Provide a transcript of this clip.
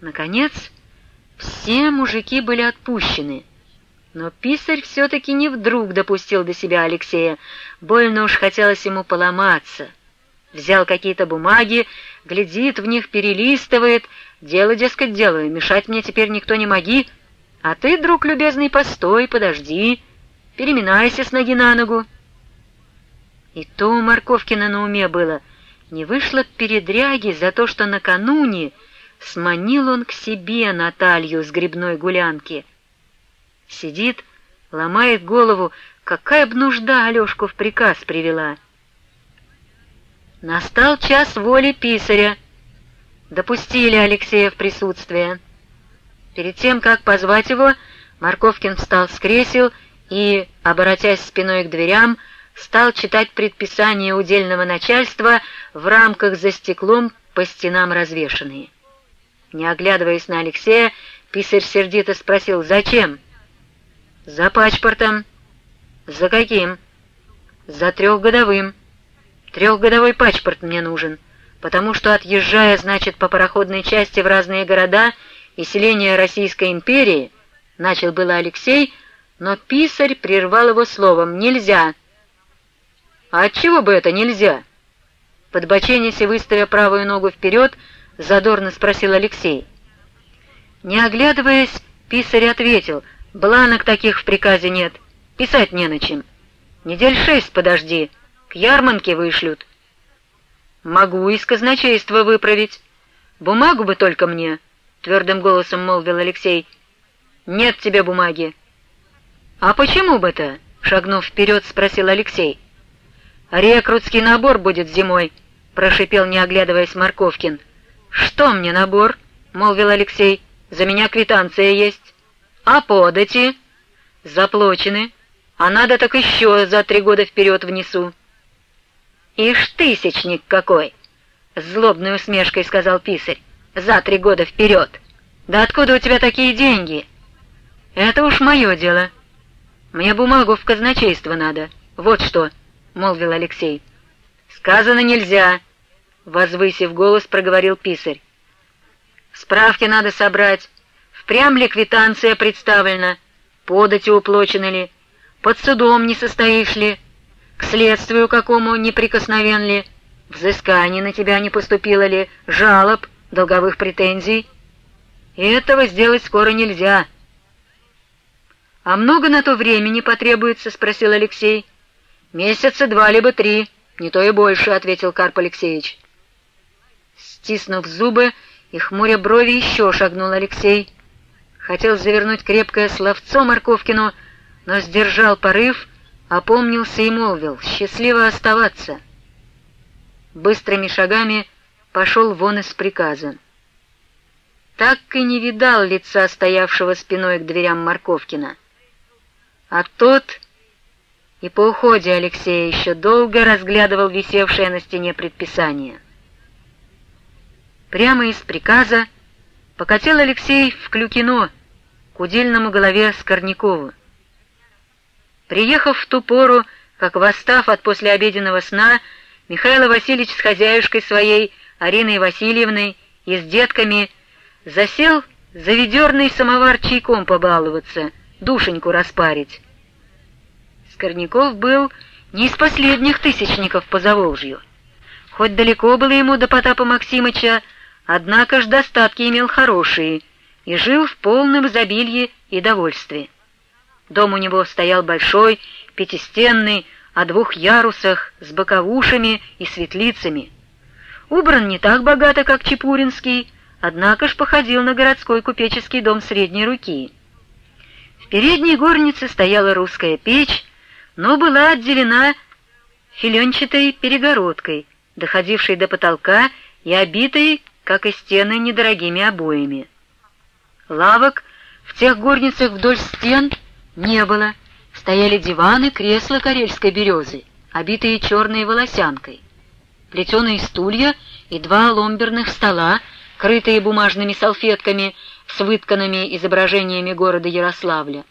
Наконец, все мужики были отпущены, но писарь все-таки не вдруг допустил до себя Алексея, больно уж хотелось ему поломаться. Взял какие-то бумаги, глядит в них, перелистывает, дело, дескать, делаю, мешать мне теперь никто не моги, а ты, друг любезный, постой, подожди, переминайся с ноги на ногу. И то у Марковкина на уме было, не вышло передряги за то, что накануне сманил он к себе Наталью с грибной гулянки. Сидит, ломает голову, какая б нужда Алешку в приказ привела. Настал час воли писаря. Допустили Алексея в присутствие. Перед тем, как позвать его, Марковкин встал с кресел и, обратясь спиной к дверям, стал читать предписания удельного начальства в рамках за стеклом по стенам развешанные. Не оглядываясь на Алексея, писарь сердито спросил «Зачем?» «За пачпортом». «За каким?» «За трехгодовым». «Трехгодовой пачпорт мне нужен, потому что, отъезжая, значит, по пароходной части в разные города и селения Российской империи, начал было Алексей, но писарь прервал его словом «Нельзя». «А отчего бы это нельзя?» Подбоченясь и выставя правую ногу вперед, задорно спросил Алексей. Не оглядываясь, писарь ответил, «Бланок таких в приказе нет, писать не на чем. Недель шесть подожди, к ярмарке вышлют». «Могу из казначейства выправить. Бумагу бы только мне», — твердым голосом молвил Алексей. «Нет тебе бумаги». «А почему бы-то?» — шагнув вперед, спросил Алексей. «Рекрутский набор будет зимой», — прошипел, не оглядываясь Марковкин. «Что мне набор?» — молвил Алексей. «За меня квитанция есть». «А подати?» «Заплачены. А надо так еще за три года вперед внесу». «Ишь, тысячник какой!» — злобной усмешкой сказал писарь. «За три года вперед! Да откуда у тебя такие деньги?» «Это уж мое дело. Мне бумагу в казначейство надо. Вот что!» молвил Алексей. «Сказано нельзя!» — возвысив голос, проговорил писарь. «Справки надо собрать. Впрямь ли квитанция представлена? Подати уплочены ли? Под судом не состоишь ли? К следствию какому неприкосновен ли? Взыскание на тебя не поступило ли? Жалоб, долговых претензий? И этого сделать скоро нельзя». «А много на то времени потребуется?» — спросил Алексей. «Месяца два либо три, не то и больше», — ответил Карп Алексеевич. Стиснув зубы и хмуря брови, еще шагнул Алексей. Хотел завернуть крепкое словцо Марковкину, но сдержал порыв, опомнился и молвил «Счастливо оставаться». Быстрыми шагами пошел вон из приказа. Так и не видал лица стоявшего спиной к дверям Марковкина. А тот и по уходе Алексея еще долго разглядывал висевшее на стене предписание. Прямо из приказа покатил Алексей в Клюкино, к удельному голове Скорнякову. Приехав в ту пору, как восстав от послеобеденного сна, Михаил Васильевич с хозяюшкой своей, Ариной Васильевной и с детками засел за ведерный самовар чайком побаловаться, душеньку распарить. Скорняков был не из последних тысячников по Заволжью. Хоть далеко было ему до Потапа Максимыча, однако ж достатки имел хорошие и жил в полном изобилии и довольстве. Дом у него стоял большой, пятистенный, о двух ярусах, с боковушами и светлицами. Убран не так богато, как Чепуринский, однако ж походил на городской купеческий дом средней руки. В передней горнице стояла русская печь, но была отделена филенчатой перегородкой, доходившей до потолка и обитой, как и стены, недорогими обоями. Лавок в тех горницах вдоль стен не было, стояли диваны, кресла карельской березы, обитые черной волосянкой, плетеные стулья и два ломберных стола, крытые бумажными салфетками с вытканными изображениями города Ярославля.